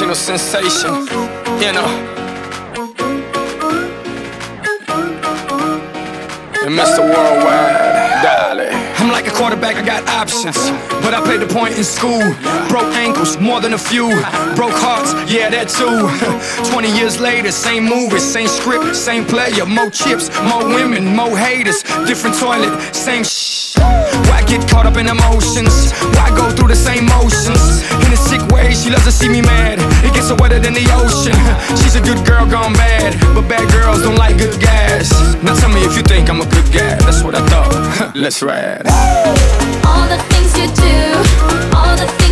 little sensation, you know. And Mr. Worldwide, darling. Like a quarterback, I got options. But I played the point in school. Broke ankles, more than a few. Broke hearts, yeah, that too. 20 years later, same movie, same script, same player. More chips, more women, more haters. Different toilet, same shh. Why get caught up in emotions? Why go through the same motions? In a sick way, she loves to see me mad. It gets her wetter than the ocean. She's a good girl gone bad. But bad girls don't like good guys. Now tell me if you think I'm a good Let's ride. All the things you do, all the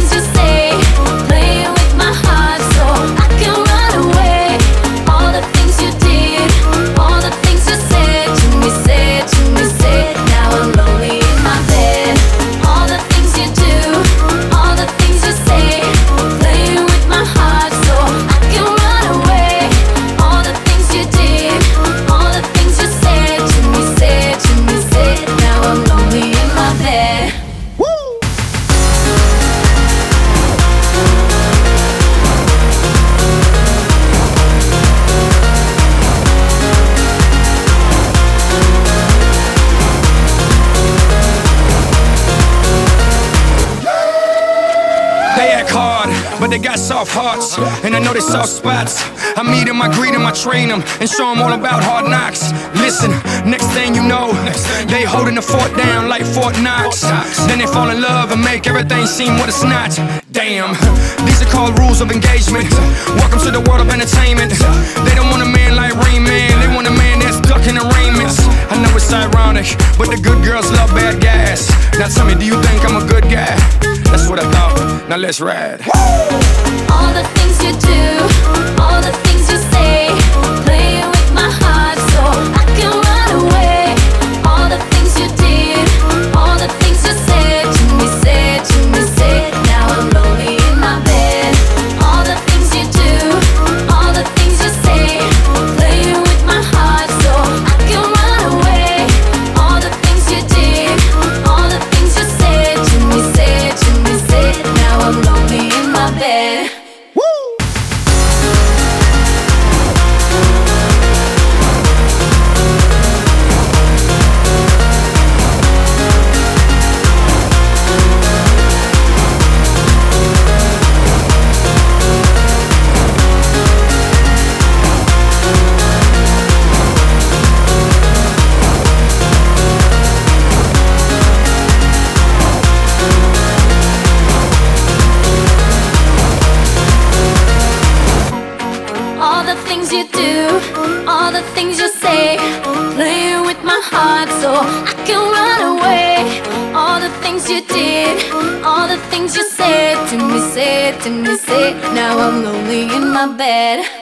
but they got soft hearts. And I know they soft spots. I meet them, I greet them, I train them, and show them all about hard knocks. Listen, next thing you know, they holding the fort down like Fort Knox. Then they fall in love and make everything seem what it's not. Damn, these are called rules of engagement. Welcome to the world of entertainment. They don't want a man like Rain Man, they want a man that's ducking arraignments. I know it's ironic, but the good girls love bad guys. Now tell me, do you think I'm a good guy? Let's ride. All the things you do, all the things you do, all the things you say, playing with my heart so I can run away. All the things you did, all the things you said to me, said to me, said. Now I'm lonely in my bed.